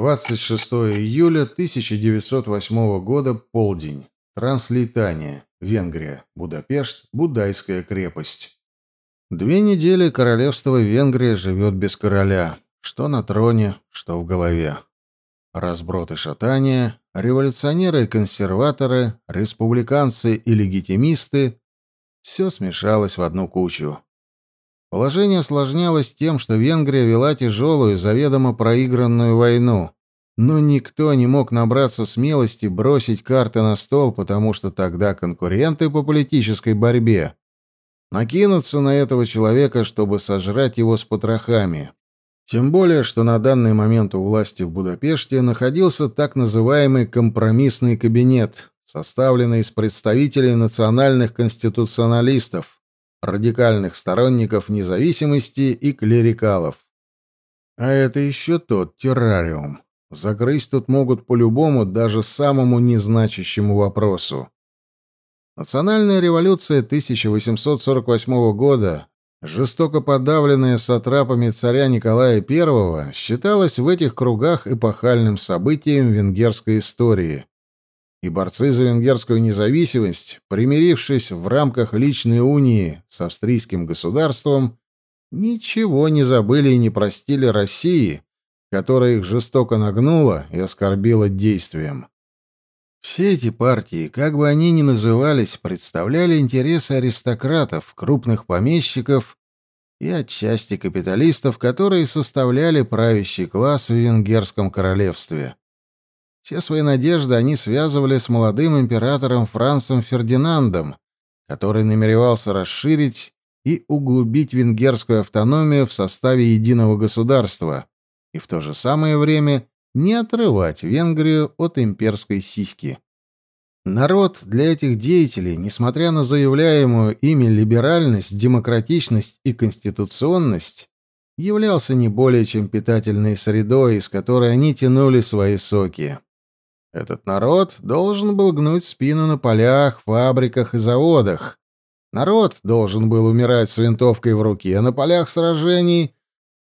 26 июля 1908 года, полдень. Транслитания, Венгрия, Будапешт, Будайская крепость. Две недели королевство Венгрия живет без короля, что на троне, что в голове. Разброд и шатание, революционеры и консерваторы, республиканцы и легитимисты — все смешалось в одну кучу. Положение осложнялось тем, что Венгрия вела тяжелую, заведомо проигранную войну. Но никто не мог набраться смелости бросить карты на стол, потому что тогда конкуренты по политической борьбе накинутся на этого человека, чтобы сожрать его с потрохами. Тем более, что на данный момент у власти в Будапеште находился так называемый компромиссный кабинет, составленный из представителей национальных конституционалистов, радикальных сторонников независимости и клерикалов. А это еще тот террариум. Загрызть тут могут по-любому, даже самому незначащему вопросу. Национальная революция 1848 года, жестоко подавленная сатрапами царя Николая I, считалась в этих кругах эпохальным событием венгерской истории, и борцы за венгерскую независимость, примирившись в рамках личной унии с австрийским государством, ничего не забыли и не простили России, которая их жестоко нагнула и оскорбила действием. Все эти партии, как бы они ни назывались, представляли интересы аристократов, крупных помещиков и отчасти капиталистов, которые составляли правящий класс в венгерском королевстве. Все свои надежды они связывали с молодым императором Францем Фердинандом, который намеревался расширить и углубить венгерскую автономию в составе единого государства и в то же самое время не отрывать Венгрию от имперской сиськи. Народ для этих деятелей, несмотря на заявляемую ими либеральность, демократичность и конституционность, являлся не более чем питательной средой, из которой они тянули свои соки. Этот народ должен был гнуть спину на полях, фабриках и заводах. Народ должен был умирать с винтовкой в руке на полях сражений.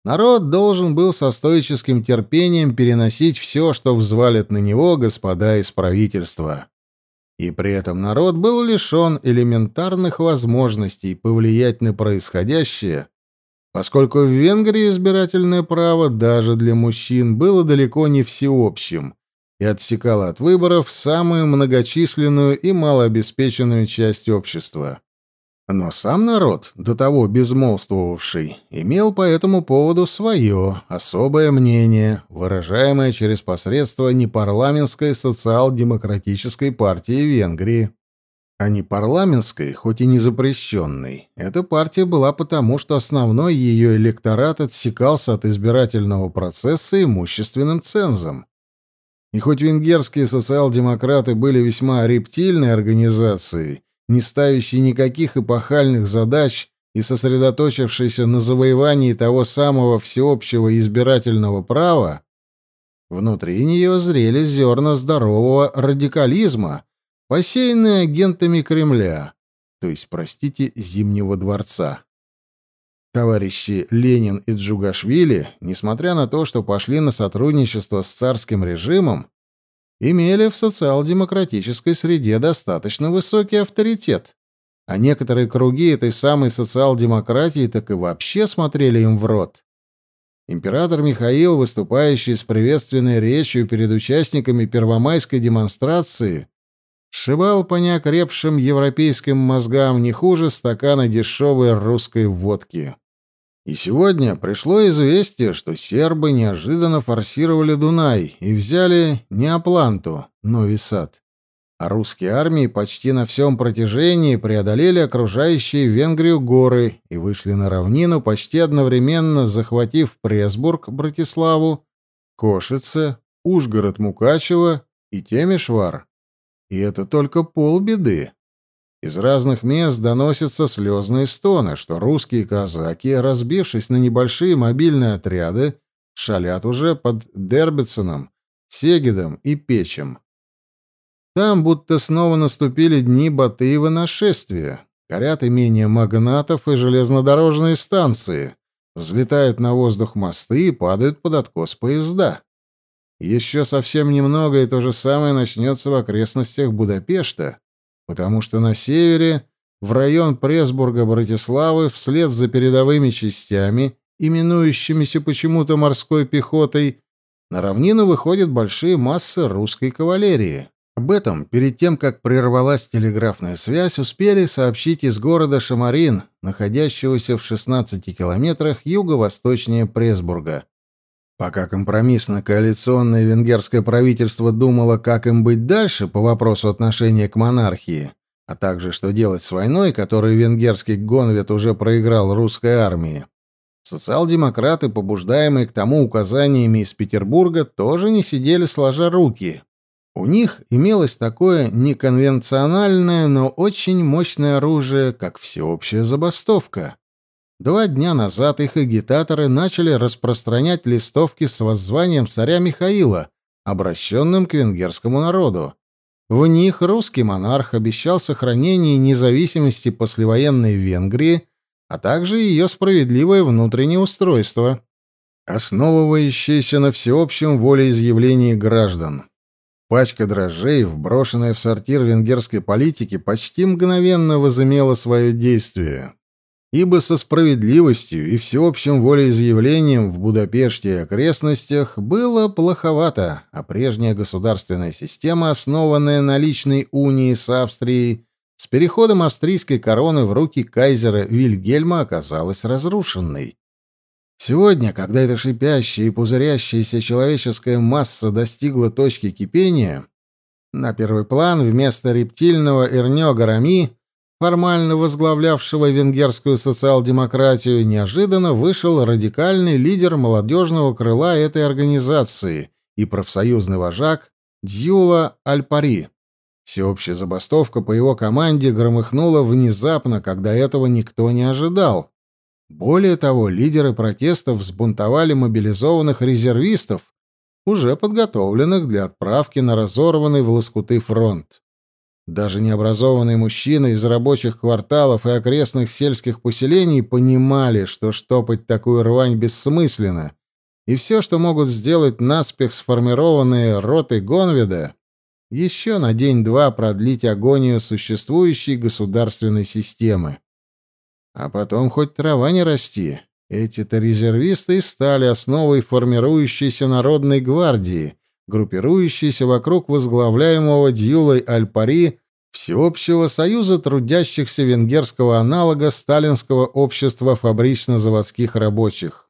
Народ должен был со стоическим терпением переносить все, что взвалят на него господа из правительства. И при этом народ был лишен элементарных возможностей повлиять на происходящее, поскольку в Венгрии избирательное право даже для мужчин было далеко не всеобщим, и отсекала от выборов самую многочисленную и малообеспеченную часть общества. Но сам народ, до того безмолвствовавший, имел по этому поводу свое особое мнение, выражаемое через посредство непарламентской социал-демократической партии Венгрии. А не парламентской, хоть и не запрещенной, эта партия была потому, что основной ее электорат отсекался от избирательного процесса имущественным цензом. И хоть венгерские социал-демократы были весьма рептильной организацией, не ставящей никаких эпохальных задач и сосредоточившейся на завоевании того самого всеобщего избирательного права, внутри нее зрели зерна здорового радикализма, посеянные агентами Кремля, то есть, простите, Зимнего дворца. Товарищи Ленин и Джугашвили, несмотря на то, что пошли на сотрудничество с царским режимом, имели в социал-демократической среде достаточно высокий авторитет, а некоторые круги этой самой социал-демократии так и вообще смотрели им в рот. Император Михаил, выступающий с приветственной речью перед участниками первомайской демонстрации, сшибал по неокрепшим европейским мозгам не хуже стакана дешевой русской водки. И сегодня пришло известие, что сербы неожиданно форсировали Дунай и взяли не Апланту, но Висад. А русские армии почти на всем протяжении преодолели окружающие Венгрию горы и вышли на равнину, почти одновременно захватив Пресбург, Братиславу, Кошице, Ужгород, Мукачево и Темишвар. И это только полбеды. Из разных мест доносятся слезные стоны, что русские казаки, разбившись на небольшие мобильные отряды, шалят уже под Дербетсоном, Сегедом и Печем. Там будто снова наступили дни Батыева нашествия. Горят имения магнатов и железнодорожные станции. Взлетают на воздух мосты и падают под откос поезда. Еще совсем немного, и то же самое начнется в окрестностях Будапешта, потому что на севере, в район Пресбурга-Братиславы, вслед за передовыми частями, именующимися почему-то морской пехотой, на равнину выходят большие массы русской кавалерии. Об этом, перед тем, как прервалась телеграфная связь, успели сообщить из города Шамарин, находящегося в 16 километрах юго-восточнее Пресбурга. Пока компромиссно-коалиционное венгерское правительство думало, как им быть дальше по вопросу отношения к монархии, а также что делать с войной, которую венгерский гонвет уже проиграл русской армии, социал-демократы, побуждаемые к тому указаниями из Петербурга, тоже не сидели сложа руки. У них имелось такое неконвенциональное, но очень мощное оружие, как всеобщая забастовка. Два дня назад их агитаторы начали распространять листовки с воззванием царя Михаила, обращенным к венгерскому народу. В них русский монарх обещал сохранение независимости послевоенной Венгрии, а также ее справедливое внутреннее устройство, основывающееся на всеобщем волеизъявлении граждан. Пачка дрожжей, вброшенная в сортир венгерской политики, почти мгновенно возымела свое действие ибо со справедливостью и всеобщим волеизъявлением в Будапеште и окрестностях было плоховато, а прежняя государственная система, основанная на личной унии с Австрией, с переходом австрийской короны в руки кайзера Вильгельма оказалась разрушенной. Сегодня, когда эта шипящая и пузырящаяся человеческая масса достигла точки кипения, на первый план вместо рептильного Эрнё Гарами формально возглавлявшего венгерскую социал-демократию, неожиданно вышел радикальный лидер молодежного крыла этой организации и профсоюзный вожак Дьюла Альпари. Всеобщая забастовка по его команде громыхнула внезапно, когда этого никто не ожидал. Более того, лидеры протестов взбунтовали мобилизованных резервистов, уже подготовленных для отправки на разорванный в лоскуты фронт. Даже необразованные мужчины из рабочих кварталов и окрестных сельских поселений понимали, что штопать такую рвань бессмысленно, и все, что могут сделать наспех сформированные роты Гонведа, еще на день-два продлить агонию существующей государственной системы. А потом хоть трава не расти. Эти-то резервисты стали основой формирующейся народной гвардии, группирующейся вокруг возглавляемого Дьюлой Альпари Всеобщего союза трудящихся венгерского аналога сталинского общества фабрично-заводских рабочих.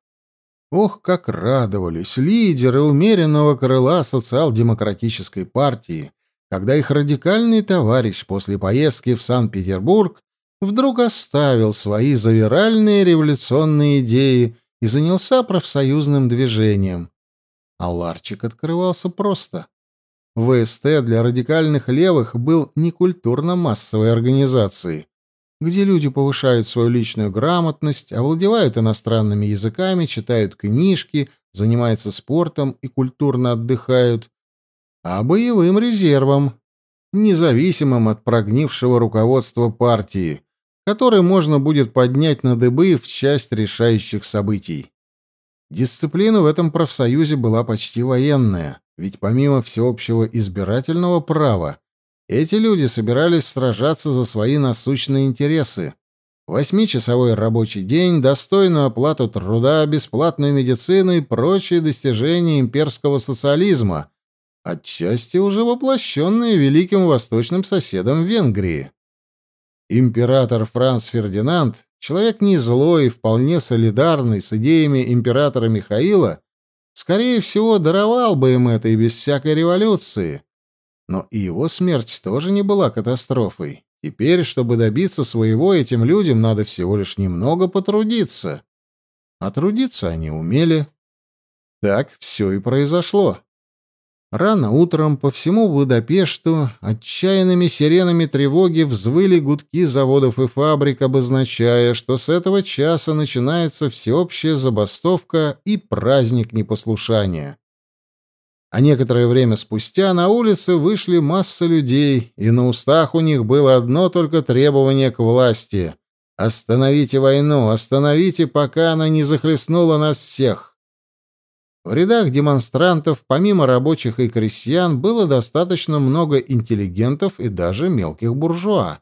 Ох, как радовались лидеры умеренного крыла социал-демократической партии, когда их радикальный товарищ после поездки в Санкт-Петербург вдруг оставил свои завиральные революционные идеи и занялся профсоюзным движением. А ларчик открывался просто. ВСТ для радикальных левых был не культурно-массовой организацией, где люди повышают свою личную грамотность, овладевают иностранными языками, читают книжки, занимаются спортом и культурно отдыхают, а боевым резервом, независимым от прогнившего руководства партии, который можно будет поднять на дыбы в часть решающих событий. Дисциплина в этом профсоюзе была почти военная. Ведь помимо всеобщего избирательного права, эти люди собирались сражаться за свои насущные интересы. Восьмичасовой рабочий день, достойную оплату труда, бесплатную медицину и прочие достижения имперского социализма, отчасти уже воплощенные великим восточным соседом Венгрии. Император Франц Фердинанд, человек не злой вполне солидарный с идеями императора Михаила, Скорее всего, даровал бы им это и без всякой революции. Но и его смерть тоже не была катастрофой. Теперь, чтобы добиться своего, этим людям надо всего лишь немного потрудиться. А трудиться они умели. Так все и произошло. Рано утром по всему Будапешту отчаянными сиренами тревоги взвыли гудки заводов и фабрик, обозначая, что с этого часа начинается всеобщая забастовка и праздник непослушания. А некоторое время спустя на улицы вышли масса людей, и на устах у них было одно только требование к власти — «Остановите войну, остановите, пока она не захлестнула нас всех». В рядах демонстрантов, помимо рабочих и крестьян, было достаточно много интеллигентов и даже мелких буржуа.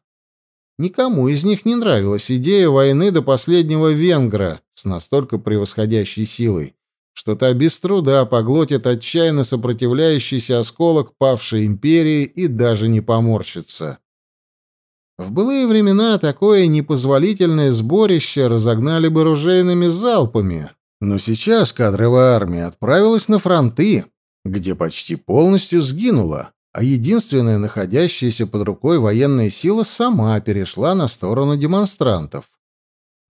Никому из них не нравилась идея войны до последнего венгра с настолько превосходящей силой, что та без труда поглотит отчаянно сопротивляющийся осколок павшей империи и даже не поморщится. В былые времена такое непозволительное сборище разогнали бы ружейными залпами, но сейчас кадровая армия отправилась на фронты, где почти полностью сгинула, а единственная находящаяся под рукой военная сила сама перешла на сторону демонстрантов.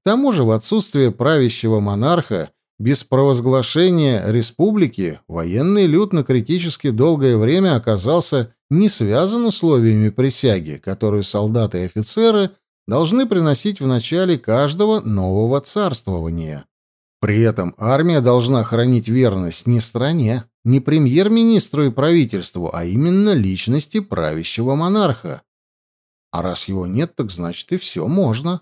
К тому же в отсутствие правящего монарха без провозглашения республики военный люд на критически долгое время оказался не связан условиями присяги, которую солдаты и офицеры должны приносить в начале каждого нового царствования. При этом армия должна хранить верность не стране, не премьер-министру и правительству, а именно личности правящего монарха. А раз его нет, так значит и все можно.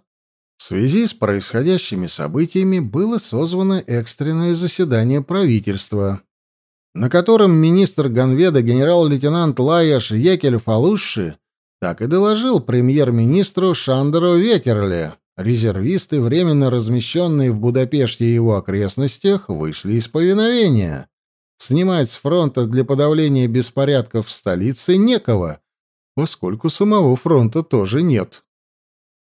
В связи с происходящими событиями было созвано экстренное заседание правительства, на котором министр Ганведа генерал-лейтенант Лаяш Екель Фалуши так и доложил премьер-министру Шандеру Векерле. Резервисты, временно размещенные в Будапеште и его окрестностях, вышли из повиновения. Снимать с фронта для подавления беспорядков в столице некого, поскольку самого фронта тоже нет.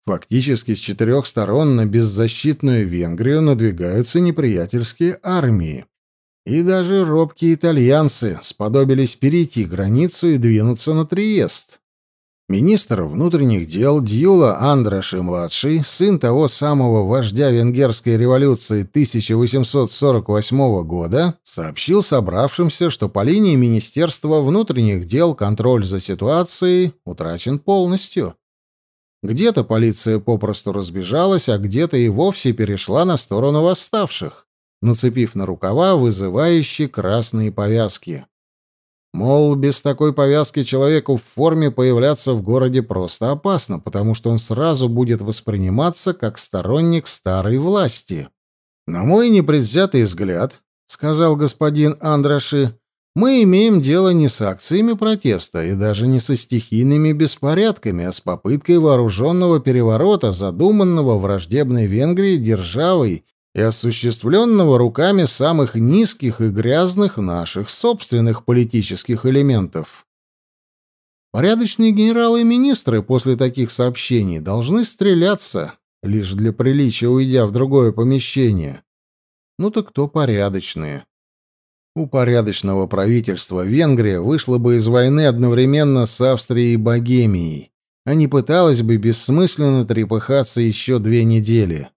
Фактически с четырех сторон на беззащитную Венгрию надвигаются неприятельские армии. И даже робкие итальянцы сподобились перейти границу и двинуться на Триест. Министр внутренних дел Дьюла Андраши-младший, сын того самого вождя венгерской революции 1848 года, сообщил собравшимся, что по линии Министерства внутренних дел контроль за ситуацией утрачен полностью. Где-то полиция попросту разбежалась, а где-то и вовсе перешла на сторону восставших, нацепив на рукава вызывающие красные повязки. Мол, без такой повязки человеку в форме появляться в городе просто опасно, потому что он сразу будет восприниматься как сторонник старой власти. «На мой непредвзятый взгляд», — сказал господин Андраши, мы имеем дело не с акциями протеста и даже не со стихийными беспорядками, а с попыткой вооруженного переворота, задуманного враждебной Венгрии державой и осуществленного руками самых низких и грязных наших собственных политических элементов. Порядочные генералы и министры после таких сообщений должны стреляться, лишь для приличия уйдя в другое помещение. Ну так кто порядочные? У порядочного правительства Венгрия вышла бы из войны одновременно с Австрией и Богемией, а не пыталась бы бессмысленно трепыхаться еще две недели.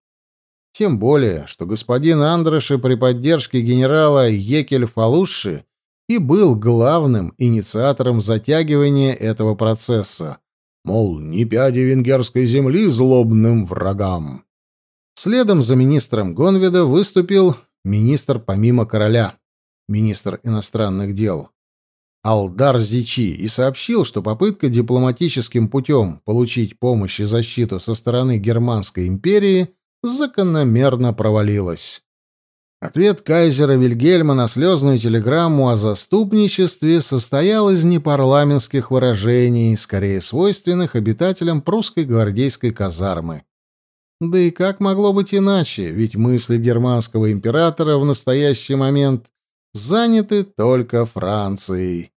Тем более, что господин Андроши при поддержке генерала Екель Фалуши и был главным инициатором затягивания этого процесса. Мол, не пяди венгерской земли злобным врагам. Следом за министром Гонведа выступил министр помимо короля министр иностранных дел, Алдар Зичи, и сообщил, что попытка дипломатическим путем получить помощь и защиту со стороны Германской империи закономерно провалилась. Ответ кайзера Вильгельма на слезную телеграмму о заступничестве состоял из непарламентских выражений, скорее свойственных обитателям прусской гвардейской казармы. Да и как могло быть иначе, ведь мысли германского императора в настоящий момент заняты только Францией.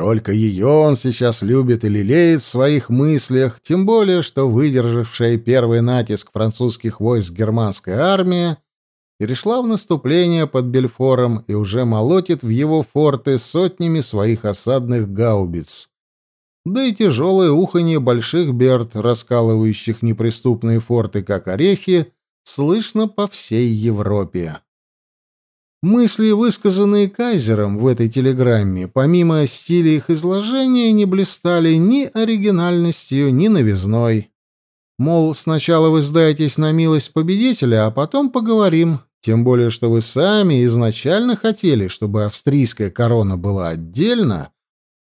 Только ее он сейчас любит и лелеет в своих мыслях, тем более, что выдержавшая первый натиск французских войск германская армия перешла в наступление под Бельфором и уже молотит в его форты сотнями своих осадных гаубиц. Да и тяжелое уханье больших берд, раскалывающих неприступные форты, как орехи, слышно по всей Европе. Мысли, высказанные Кайзером в этой телеграмме, помимо стиля их изложения, не блистали ни оригинальностью, ни новизной. Мол, сначала вы сдаетесь на милость победителя, а потом поговорим, тем более, что вы сами изначально хотели, чтобы австрийская корона была отдельно,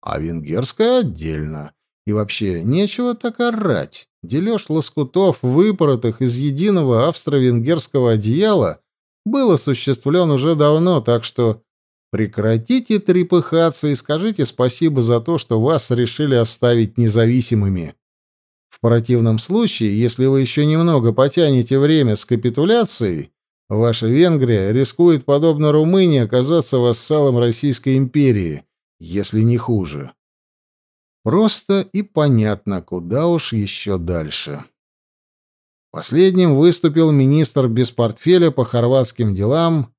а венгерская отдельно. И вообще, нечего так орать. Дележ лоскутов, выпоротых из единого австро-венгерского одеяла — был осуществлен уже давно, так что Прекратите трепыхаться и скажите спасибо за то, что вас решили оставить независимыми. В противном случае, если вы еще немного потянете время с капитуляцией, ваша Венгрия рискует, подобно Румынии, оказаться вассалом Российской империи, если не хуже. Просто и понятно, куда уж еще дальше. Последним выступил министр без портфеля по хорватским делам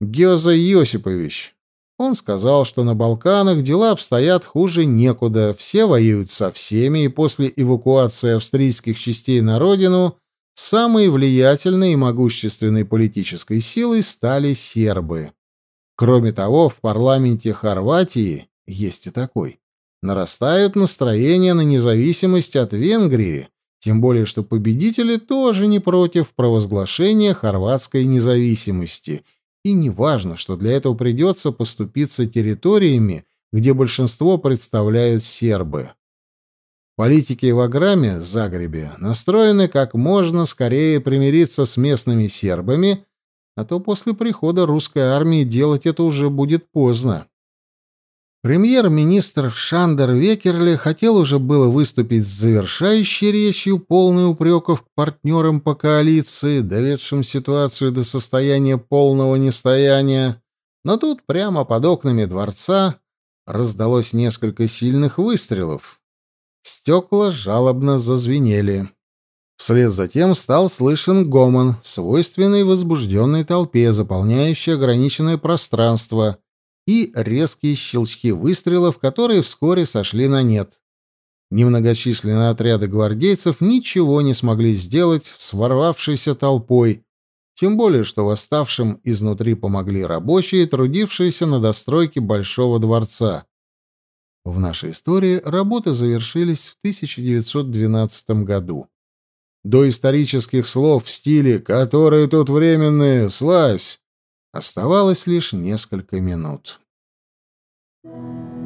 Геоза Йосипович. Он сказал, что на Балканах дела обстоят хуже некуда, все воюют со всеми, и после эвакуации австрийских частей на родину самой влиятельной и могущественной политической силой стали сербы. Кроме того, в парламенте Хорватии есть и такой. Нарастают настроения на независимость от Венгрии, тем более что победители тоже не против провозглашения хорватской независимости – и не важно, что для этого придется поступиться территориями, где большинство представляют сербы. Политики в Аграме, Загребе, настроены как можно скорее примириться с местными сербами, а то после прихода русской армии делать это уже будет поздно. Премьер-министр Шандер Векерли хотел уже было выступить с завершающей речью, полной упреков к партнерам по коалиции, доведшим ситуацию до состояния полного нестояния, но тут прямо под окнами дворца раздалось несколько сильных выстрелов. Стекла жалобно зазвенели. Вслед за тем стал слышен гомон, свойственный возбужденной толпе, заполняющей ограниченное пространство — и резкие щелчки выстрелов, которые вскоре сошли на нет. Немногочисленные отряды гвардейцев ничего не смогли сделать с ворвавшейся толпой, тем более что восставшим изнутри помогли рабочие, трудившиеся на достройке Большого дворца. В нашей истории работы завершились в 1912 году. До исторических слов в стиле «которые тут временные, слазь!» Оставалось лишь несколько минут. Thank mm -hmm. you.